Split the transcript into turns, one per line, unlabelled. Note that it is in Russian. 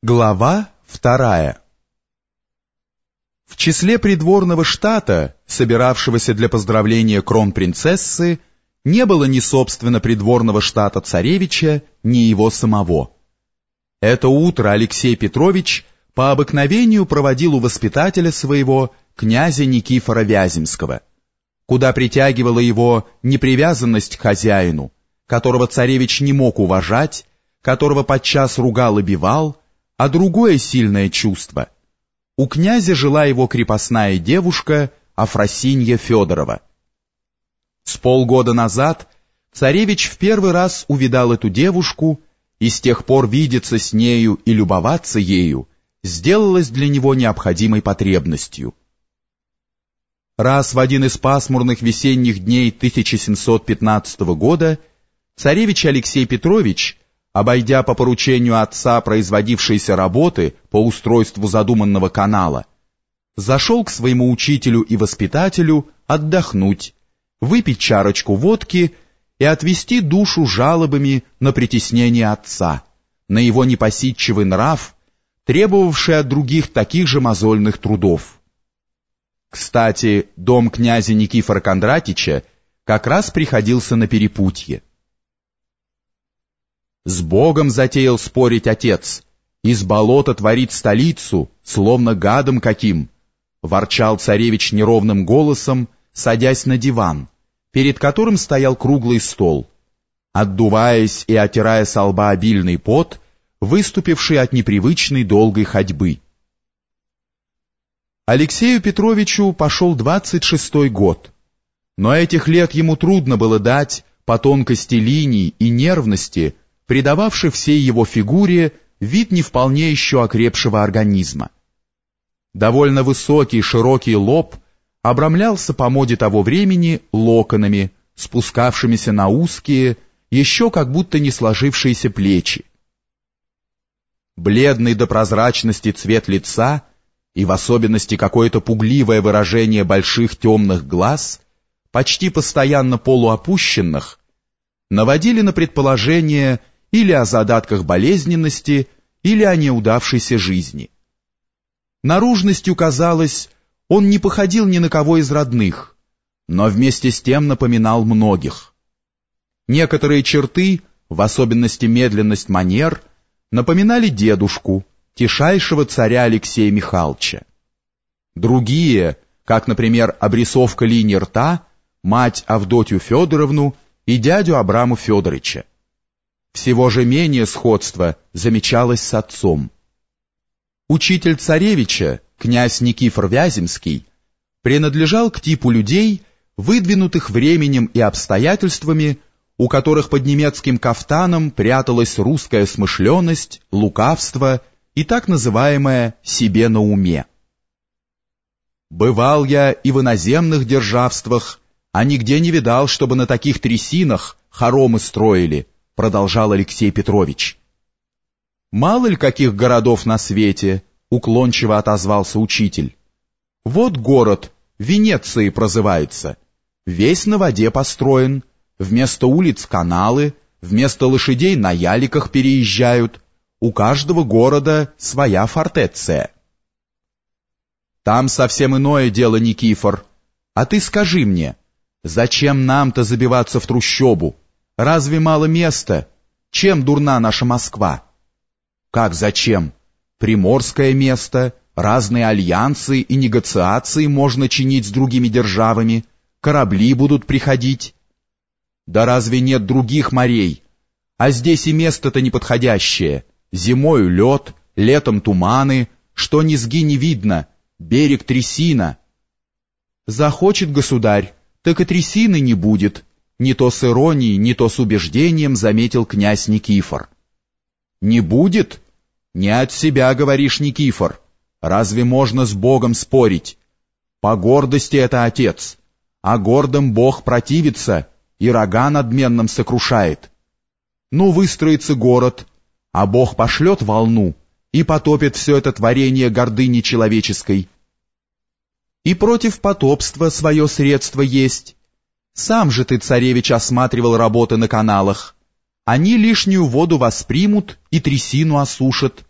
Глава вторая В числе придворного штата, собиравшегося для поздравления кронпринцессы, не было ни собственно придворного штата царевича, ни его самого. Это утро Алексей Петрович по обыкновению проводил у воспитателя своего, князя Никифора Вяземского, куда притягивала его непривязанность к хозяину, которого царевич не мог уважать, которого подчас ругал и бивал, а другое сильное чувство. У князя жила его крепостная девушка Афросинья Федорова. С полгода назад царевич в первый раз увидал эту девушку, и с тех пор видеться с нею и любоваться ею сделалось для него необходимой потребностью. Раз в один из пасмурных весенних дней 1715 года царевич Алексей Петрович обойдя по поручению отца производившиеся работы по устройству задуманного канала, зашел к своему учителю и воспитателю отдохнуть, выпить чарочку водки и отвести душу жалобами на притеснение отца, на его непосидчивый нрав, требовавший от других таких же мозольных трудов. Кстати, дом князя Никифора Кондратича как раз приходился на перепутье. С Богом затеял спорить отец. Из болота творит столицу, словно гадом каким. Ворчал царевич неровным голосом, садясь на диван, перед которым стоял круглый стол. Отдуваясь и отирая со лба обильный пот, выступивший от непривычной долгой ходьбы. Алексею Петровичу пошел двадцать шестой год, но этих лет ему трудно было дать по тонкости линий и нервности придававший всей его фигуре вид не вполне еще окрепшего организма. Довольно высокий широкий лоб обрамлялся по моде того времени локонами, спускавшимися на узкие, еще как будто не сложившиеся плечи. Бледный до прозрачности цвет лица и в особенности какое-то пугливое выражение больших темных глаз, почти постоянно полуопущенных, наводили на предположение или о задатках болезненности, или о неудавшейся жизни. Наружностью казалось, он не походил ни на кого из родных, но вместе с тем напоминал многих. Некоторые черты, в особенности медленность манер, напоминали дедушку, тишайшего царя Алексея Михайловича. Другие, как, например, обрисовка линии рта, мать Авдотью Федоровну и дядю Абраму Федоровича. Всего же менее сходство замечалось с отцом. Учитель царевича, князь Никифор Вяземский, принадлежал к типу людей, выдвинутых временем и обстоятельствами, у которых под немецким кафтаном пряталась русская смышленность, лукавство и так называемое «себе на уме». Бывал я и в иноземных державствах, а нигде не видал, чтобы на таких трясинах хоромы строили – продолжал Алексей Петрович. «Мало ли каких городов на свете», — уклончиво отозвался учитель. «Вот город, Венецией прозывается. Весь на воде построен, вместо улиц каналы, вместо лошадей на яликах переезжают. У каждого города своя фортеция». «Там совсем иное дело, Никифор. А ты скажи мне, зачем нам-то забиваться в трущобу?» Разве мало места? Чем дурна наша Москва? Как зачем? Приморское место, разные альянсы и негациации можно чинить с другими державами, корабли будут приходить. Да разве нет других морей? А здесь и место-то неподходящее. Зимою лед, летом туманы, что низги не видно, берег трясина. Захочет государь, так и трясины не будет, не то с иронией, не то с убеждением заметил князь Никифор. «Не будет? Не от себя, говоришь, Никифор. Разве можно с Богом спорить? По гордости это отец, а гордым Бог противится и рога надменным сокрушает. Ну, выстроится город, а Бог пошлет волну и потопит все это творение гордыни человеческой. И против потопства свое средство есть, сам же ты, царевич, осматривал работы на каналах. Они лишнюю воду воспримут и трясину осушат,